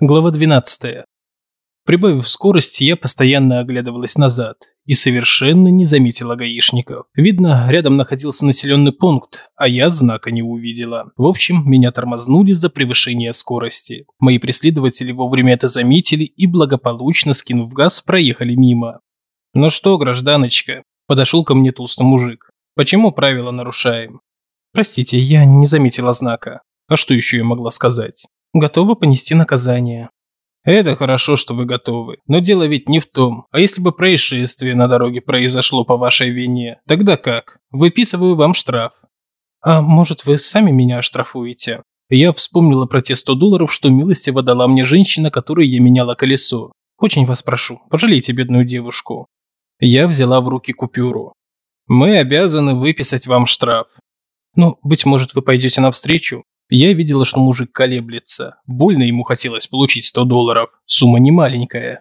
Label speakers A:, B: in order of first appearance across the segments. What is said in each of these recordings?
A: Глава 12. Прибавив скорость, я постоянно оглядывалась назад и совершенно не заметила гаишников. Видно, рядом находился населенный пункт, а я знака не увидела. В общем, меня тормознули за превышение скорости. Мои преследователи вовремя это заметили и благополучно, скинув газ, проехали мимо. «Ну что, гражданочка?» – подошел ко мне толстый мужик. «Почему правила нарушаем?» «Простите, я не заметила знака. А что еще я могла сказать?» Готова понести наказание. Это хорошо, что вы готовы. Но дело ведь не в том. А если бы происшествие на дороге произошло по вашей вине, тогда как? Выписываю вам штраф. А может, вы сами меня оштрафуете? Я вспомнила про те 100 долларов, что милостиво дала мне женщина, которой я меняла колесо. Очень вас прошу, пожалейте бедную девушку. Я взяла в руки купюру. Мы обязаны выписать вам штраф. Ну, быть может, вы пойдете навстречу? Я видела, что мужик колеблется. Больно ему хотелось получить 100 долларов. Сумма не маленькая.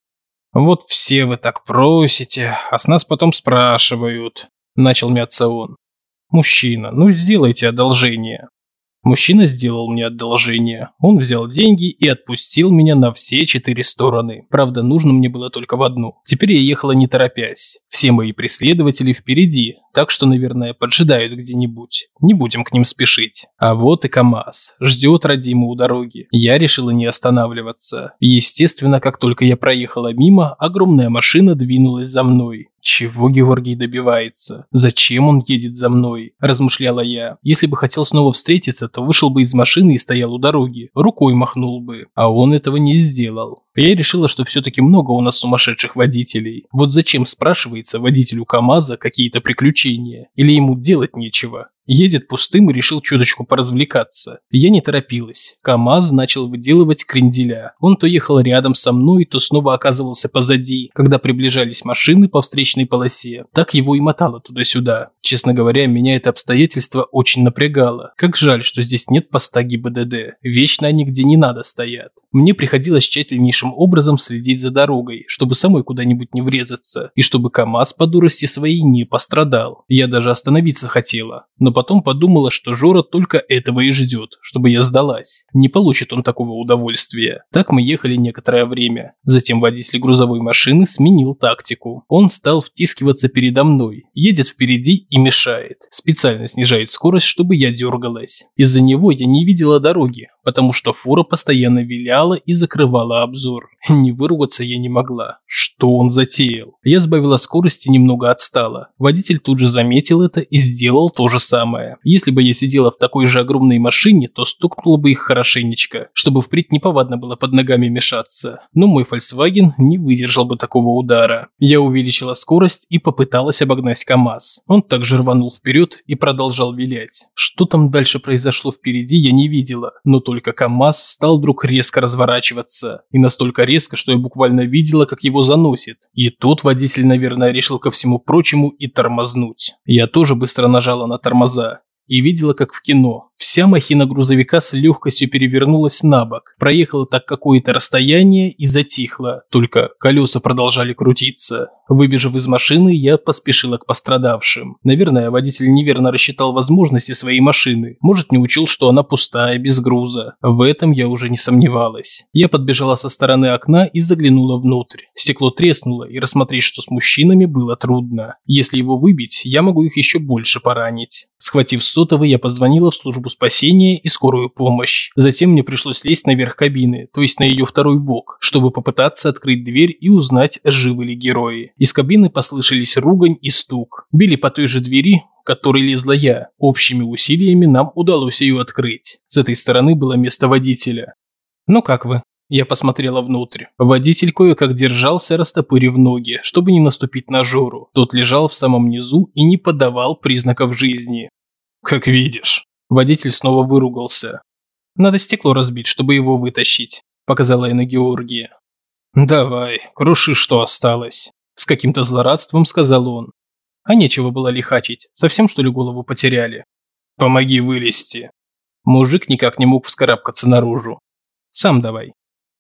A: «Вот все вы так просите, а с нас потом спрашивают», – начал мяться он. «Мужчина, ну сделайте одолжение». Мужчина сделал мне одолжение. Он взял деньги и отпустил меня на все четыре стороны. Правда, нужно мне было только в одну. Теперь я ехала не торопясь. Все мои преследователи впереди, так что, наверное, поджидают где-нибудь. Не будем к ним спешить. А вот и КамАЗ. Ждет родимую у дороги. Я решила не останавливаться. Естественно, как только я проехала мимо, огромная машина двинулась за мной. Чего Георгий добивается? Зачем он едет за мной? Размышляла я. Если бы хотел снова встретиться, то вышел бы из машины и стоял у дороги. Рукой махнул бы. А он этого не сделал. Я решила, что все-таки много у нас сумасшедших водителей. Вот зачем, спрашивается, водителю КамАЗа какие-то приключения? Или ему делать нечего? Едет пустым и решил чуточку поразвлекаться. Я не торопилась. КамАЗ начал выделывать кренделя. Он то ехал рядом со мной, то снова оказывался позади, когда приближались машины по встречной полосе. Так его и мотало туда-сюда. Честно говоря, меня это обстоятельство очень напрягало. Как жаль, что здесь нет поста ГИБДД. Вечно они где не надо стоят. Мне приходилось тщательнейшим образом следить за дорогой, чтобы самой куда-нибудь не врезаться, и чтобы КамАЗ по дурости своей не пострадал. Я даже остановиться хотела, но потом подумала, что Жора только этого и ждет, чтобы я сдалась. Не получит он такого удовольствия. Так мы ехали некоторое время. Затем водитель грузовой машины сменил тактику. Он стал втискиваться передо мной, едет впереди и мешает. Специально снижает скорость, чтобы я дергалась. Из-за него я не видела дороги, потому что фура постоянно виляла и закрывала обзор. Не выругаться я не могла. Что он затеял? Я сбавила скорость и немного отстала. Водитель тут же заметил это и сделал то же самое. Если бы я сидела в такой же огромной машине, то стукнула бы их хорошенечко, чтобы впредь неповадно было под ногами мешаться. Но мой Volkswagen не выдержал бы такого удара. Я увеличила скорость и попыталась обогнать КАМАЗ. Он также рванул вперед и продолжал вилять. Что там дальше произошло впереди, я не видела, но только КамАЗ стал вдруг резко разворачиваться. И настолько резко, что я буквально видела, как его заносит. И тут водитель, наверное, решил ко всему прочему и тормознуть. Я тоже быстро нажала на тормоза и видела, как в кино. Вся махина грузовика с легкостью перевернулась на бок, проехала так какое-то расстояние и затихла, только колеса продолжали крутиться. Выбежав из машины, я поспешила к пострадавшим. Наверное, водитель неверно рассчитал возможности своей машины. Может, не учил, что она пустая, без груза. В этом я уже не сомневалась. Я подбежала со стороны окна и заглянула внутрь. Стекло треснуло, и рассмотреть, что с мужчинами, было трудно. Если его выбить, я могу их еще больше поранить. Схватив сотовый, я позвонила в службу спасения и скорую помощь. Затем мне пришлось лезть наверх кабины, то есть на ее второй бок, чтобы попытаться открыть дверь и узнать, живы ли герои. Из кабины послышались ругань и стук. Били по той же двери, которой лезла я. Общими усилиями нам удалось ее открыть. С этой стороны было место водителя. «Ну как вы?» Я посмотрела внутрь. Водитель кое-как держался, растопырив ноги, чтобы не наступить на Жору. Тот лежал в самом низу и не подавал признаков жизни. «Как видишь». Водитель снова выругался. «Надо стекло разбить, чтобы его вытащить», – показала я на Георгия. «Давай, круши, что осталось», – с каким-то злорадством сказал он. А нечего было лихачить, совсем что ли голову потеряли. «Помоги вылезти». Мужик никак не мог вскарабкаться наружу. «Сам давай».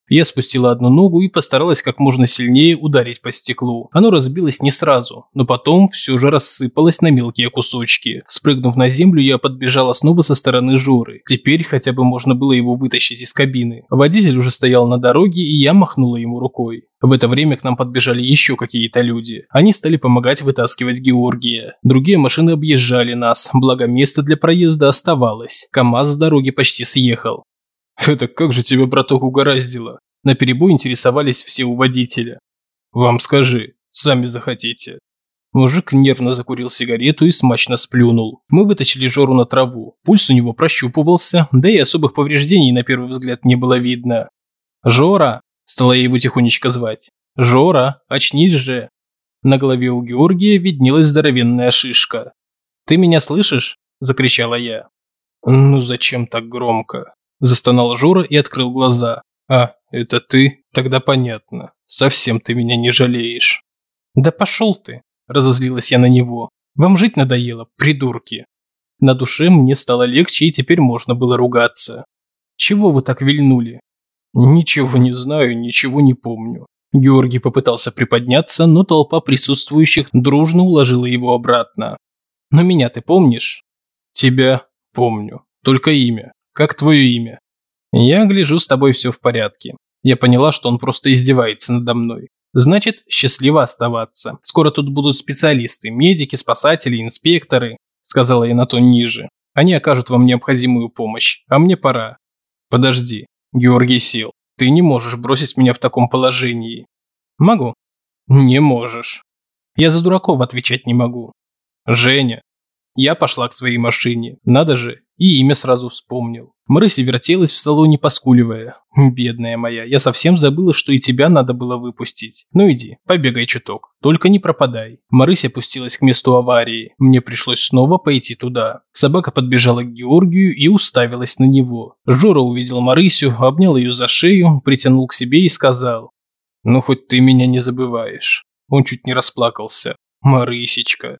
A: Я спустила одну ногу и постаралась как можно сильнее ударить по стеклу. Оно разбилось не сразу, но потом все же рассыпалось на мелкие кусочки. Спрыгнув на землю, я подбежала снова со стороны Жоры. Теперь хотя бы можно было его вытащить из кабины. Водитель уже стоял на дороге, и я махнула ему рукой. В это время к нам подбежали еще какие-то люди. Они стали помогать вытаскивать Георгия. Другие машины объезжали нас, благо место для проезда оставалось. КамАЗ с дороги почти съехал. «Это как же тебя, браток, угораздило?» На перебой интересовались все у водителя. «Вам скажи, сами захотите». Мужик нервно закурил сигарету и смачно сплюнул. Мы вытащили Жору на траву. Пульс у него прощупывался, да и особых повреждений на первый взгляд не было видно. «Жора!» – стала я его тихонечко звать. «Жора, очнись же!» На голове у Георгия виднелась здоровенная шишка. «Ты меня слышишь?» – закричала я. «Ну зачем так громко?» Застонал Жора и открыл глаза. «А, это ты? Тогда понятно. Совсем ты меня не жалеешь». «Да пошел ты!» – разозлилась я на него. «Вам жить надоело, придурки!» На душе мне стало легче, и теперь можно было ругаться. «Чего вы так вильнули?» «Ничего не знаю, ничего не помню». Георгий попытался приподняться, но толпа присутствующих дружно уложила его обратно. «Но меня ты помнишь?» «Тебя помню. Только имя. Как твое имя? Я гляжу, с тобой все в порядке. Я поняла, что он просто издевается надо мной. Значит, счастливо оставаться. Скоро тут будут специалисты, медики, спасатели, инспекторы, сказала я на то ниже. Они окажут вам необходимую помощь, а мне пора. Подожди, Георгий сел. Ты не можешь бросить меня в таком положении. Могу. Не можешь. Я за дураков отвечать не могу. Женя. Я пошла к своей машине. Надо же, и имя сразу вспомнил. Марыся вертелась в салоне, поскуливая. «Бедная моя, я совсем забыла, что и тебя надо было выпустить. Ну иди, побегай чуток, только не пропадай». Марыся опустилась к месту аварии. Мне пришлось снова пойти туда. Собака подбежала к Георгию и уставилась на него. Жора увидел Марысю, обнял ее за шею, притянул к себе и сказал. «Ну хоть ты меня не забываешь». Он чуть не расплакался. «Марысечка,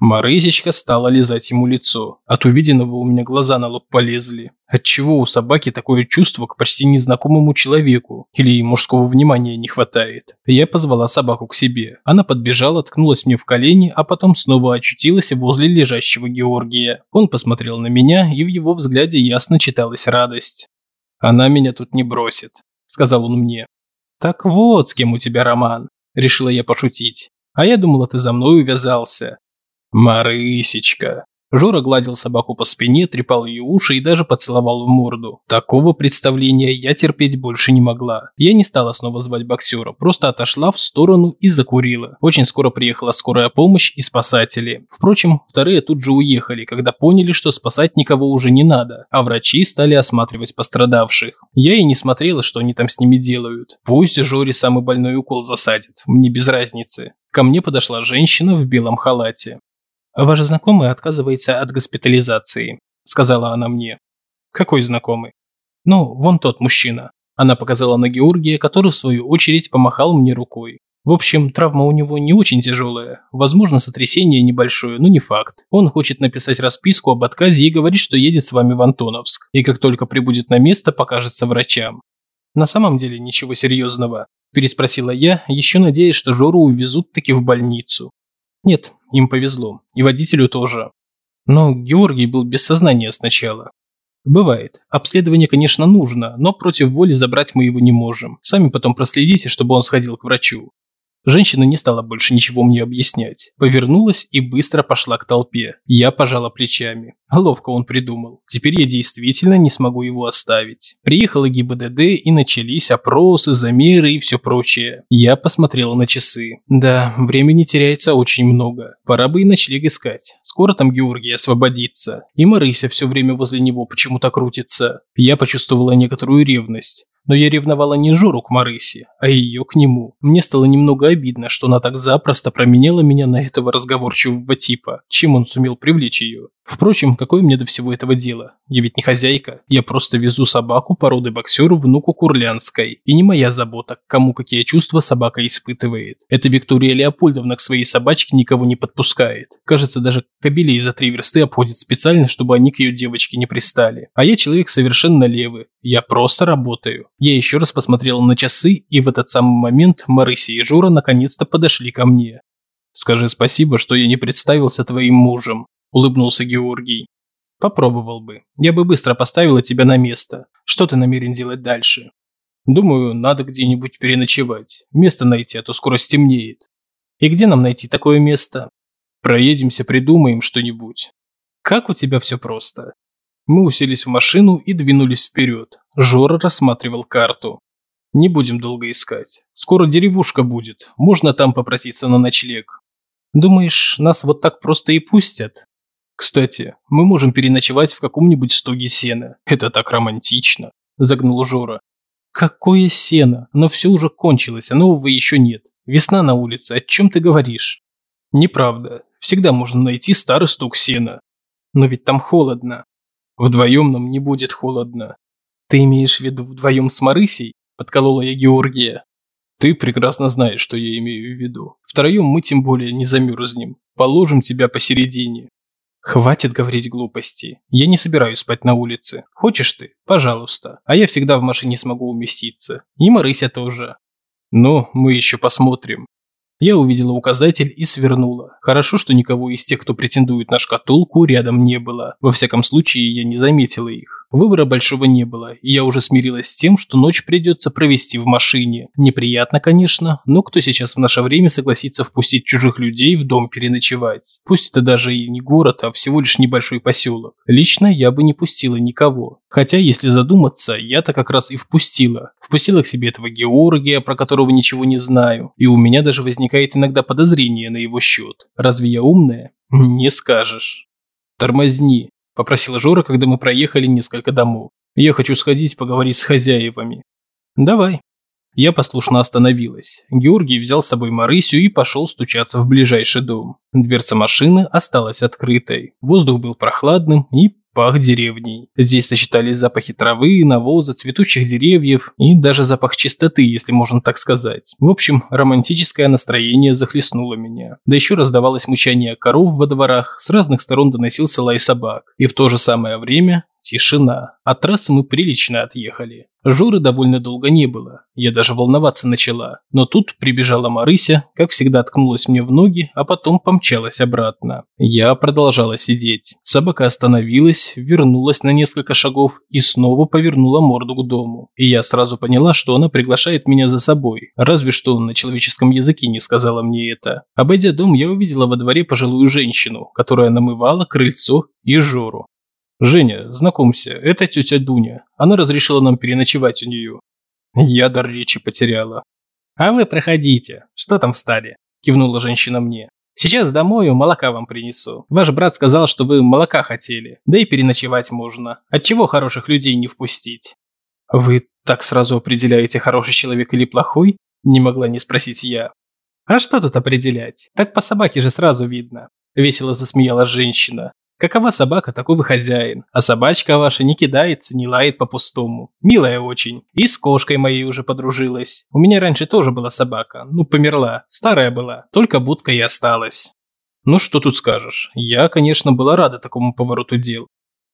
A: Марысечка стала лизать ему лицо. От увиденного у меня глаза на лоб полезли. Отчего у собаки такое чувство к почти незнакомому человеку? Или мужского внимания не хватает? Я позвала собаку к себе. Она подбежала, ткнулась мне в колени, а потом снова очутилась возле лежащего Георгия. Он посмотрел на меня, и в его взгляде ясно читалась радость. «Она меня тут не бросит», – сказал он мне. «Так вот, с кем у тебя роман», – решила я пошутить. «А я думала, ты за мной увязался. «Марысечка!» Жора гладил собаку по спине, трепал ее уши и даже поцеловал в морду. Такого представления я терпеть больше не могла. Я не стала снова звать боксера, просто отошла в сторону и закурила. Очень скоро приехала скорая помощь и спасатели. Впрочем, вторые тут же уехали, когда поняли, что спасать никого уже не надо, а врачи стали осматривать пострадавших. Я и не смотрела, что они там с ними делают. Пусть Жоре самый больной укол засадит, мне без разницы. Ко мне подошла женщина в белом халате. «Ваш знакомый отказывается от госпитализации», – сказала она мне. «Какой знакомый?» «Ну, вон тот мужчина». Она показала на Георгия, который в свою очередь помахал мне рукой. В общем, травма у него не очень тяжелая. Возможно, сотрясение небольшое, но не факт. Он хочет написать расписку об отказе и говорит, что едет с вами в Антоновск. И как только прибудет на место, покажется врачам. На самом деле ничего серьезного. Переспросила я, еще надеясь, что Жору увезут таки в больницу. Нет, им повезло. И водителю тоже. Но Георгий был без сознания сначала. Бывает. Обследование, конечно, нужно, но против воли забрать мы его не можем. Сами потом проследите, чтобы он сходил к врачу. Женщина не стала больше ничего мне объяснять. Повернулась и быстро пошла к толпе. Я пожала плечами. Ловко он придумал. Теперь я действительно не смогу его оставить. Приехала ГИБДД и начались опросы, замеры и все прочее. Я посмотрела на часы. Да, времени теряется очень много. Пора бы и ночлег искать. Скоро там Георгий освободится. И Марыся все время возле него почему-то крутится. Я почувствовала некоторую ревность. Но я ревновала не Жору к Марысе, а ее к нему. Мне стало немного обидно, что она так запросто променяла меня на этого разговорчивого типа. Чем он сумел привлечь ее? Впрочем, какое мне до всего этого дело? Я ведь не хозяйка. Я просто везу собаку породы боксеру внуку Курлянской. И не моя забота, кому какие чувства собака испытывает. Эта Виктория Леопольдовна к своей собачке никого не подпускает. Кажется, даже кобелей за три версты обходит специально, чтобы они к ее девочке не пристали. А я человек совершенно левый. Я просто работаю. Я еще раз посмотрел на часы, и в этот самый момент Марыся и Жора наконец-то подошли ко мне. «Скажи спасибо, что я не представился твоим мужем», улыбнулся Георгий. Попробовал бы. Я бы быстро поставила тебя на место. Что ты намерен делать дальше? Думаю, надо где-нибудь переночевать. Место найти, а то скоро стемнеет. И где нам найти такое место? Проедемся, придумаем что-нибудь. Как у тебя все просто. Мы уселись в машину и двинулись вперед. Жора рассматривал карту. Не будем долго искать. Скоро деревушка будет. Можно там попроситься на ночлег. Думаешь, нас вот так просто и пустят? «Кстати, мы можем переночевать в каком-нибудь стоге сена. Это так романтично», – загнул Жора. «Какое сено? Но все уже кончилось, а нового еще нет. Весна на улице, о чем ты говоришь?» «Неправда. Всегда можно найти старый стог сена. Но ведь там холодно. Вдвоем нам не будет холодно. Ты имеешь в виду вдвоем с Марысей?» – подколола я Георгия. «Ты прекрасно знаешь, что я имею в виду. Втроем мы тем более не замерзнем. Положим тебя посередине. Хватит говорить глупости. Я не собираюсь спать на улице. Хочешь ты? Пожалуйста. А я всегда в машине смогу уместиться. И Марыся тоже. Но мы еще посмотрим. Я увидела указатель и свернула. Хорошо, что никого из тех, кто претендует на шкатулку, рядом не было. Во всяком случае, я не заметила их. Выбора большого не было, и я уже смирилась с тем, что ночь придется провести в машине. Неприятно, конечно, но кто сейчас в наше время согласится впустить чужих людей в дом переночевать? Пусть это даже и не город, а всего лишь небольшой поселок. Лично я бы не пустила никого. Хотя, если задуматься, я-то как раз и впустила. Впустила к себе этого Георгия, про которого ничего не знаю. И у меня даже возникает иногда подозрение на его счет. Разве я умная? Не скажешь. Тормозни, попросила Жора, когда мы проехали несколько домов. Я хочу сходить поговорить с хозяевами. Давай. Я послушно остановилась. Георгий взял с собой Марысю и пошел стучаться в ближайший дом. Дверца машины осталась открытой. Воздух был прохладным и пах деревней. Здесь сочетались запахи травы, навоза, цветущих деревьев и даже запах чистоты, если можно так сказать. В общем, романтическое настроение захлестнуло меня. Да еще раздавалось мычание коров во дворах, с разных сторон доносился лай собак. И в то же самое время Тишина. От трассы мы прилично отъехали. Журы довольно долго не было. Я даже волноваться начала. Но тут прибежала Марыся, как всегда ткнулась мне в ноги, а потом помчалась обратно. Я продолжала сидеть. Собака остановилась, вернулась на несколько шагов и снова повернула морду к дому. И я сразу поняла, что она приглашает меня за собой. Разве что на человеческом языке не сказала мне это. Обойдя дом, я увидела во дворе пожилую женщину, которая намывала крыльцо и Жору. «Женя, знакомься, это тетя Дуня. Она разрешила нам переночевать у нее». Я дар речи потеряла. «А вы проходите. Что там встали?» – кивнула женщина мне. «Сейчас домой молока вам принесу. Ваш брат сказал, что вы молока хотели. Да и переночевать можно. Отчего хороших людей не впустить?» «Вы так сразу определяете, хороший человек или плохой?» – не могла не спросить я. «А что тут определять? Так по собаке же сразу видно», – весело засмеялась женщина. Какова собака, такой вы хозяин. А собачка ваша не кидается, не лает по-пустому. Милая очень. И с кошкой моей уже подружилась. У меня раньше тоже была собака. Ну, померла. Старая была. Только будка и осталась. Ну, что тут скажешь. Я, конечно, была рада такому повороту дел.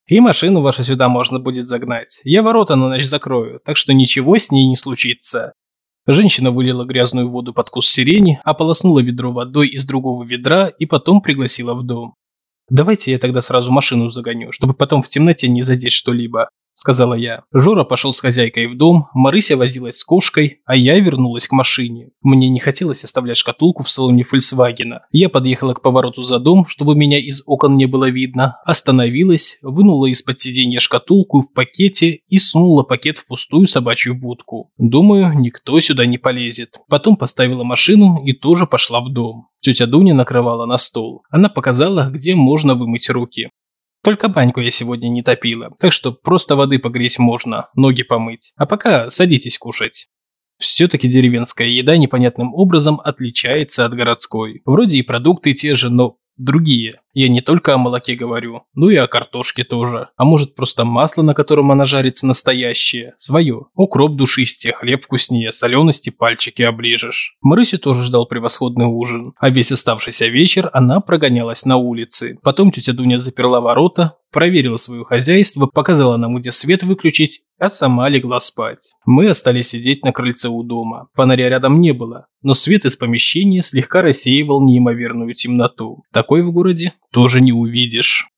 A: И машину вашу сюда можно будет загнать. Я ворота на ночь закрою, так что ничего с ней не случится. Женщина вылила грязную воду под куст сирени, ополоснула ведро водой из другого ведра и потом пригласила в дом. Давайте я тогда сразу машину загоню, чтобы потом в темноте не задеть что-либо сказала я. Жора пошел с хозяйкой в дом, Марыся возилась с кошкой, а я вернулась к машине. Мне не хотелось оставлять шкатулку в салоне Фольксвагена. Я подъехала к повороту за дом, чтобы меня из окон не было видно, остановилась, вынула из-под сиденья шкатулку в пакете и сунула пакет в пустую собачью будку. Думаю, никто сюда не полезет. Потом поставила машину и тоже пошла в дом. Тетя Дуня накрывала на стол. Она показала, где можно вымыть руки. Только баньку я сегодня не топила, так что просто воды погреть можно, ноги помыть. А пока садитесь кушать. Все-таки деревенская еда непонятным образом отличается от городской. Вроде и продукты те же, но Другие. Я не только о молоке говорю, но и о картошке тоже. А может просто масло, на котором она жарится настоящее, свое. Укроп душистее, хлеб вкуснее, солености пальчики оближешь. Марысю тоже ждал превосходный ужин. А весь оставшийся вечер она прогонялась на улице. Потом тетя Дуня заперла ворота, проверила свое хозяйство, показала нам, где свет выключить, а сама легла спать. Мы остались сидеть на крыльце у дома. Фонаря рядом не было, но свет из помещения слегка рассеивал неимоверную темноту. Такой в городе тоже не увидишь.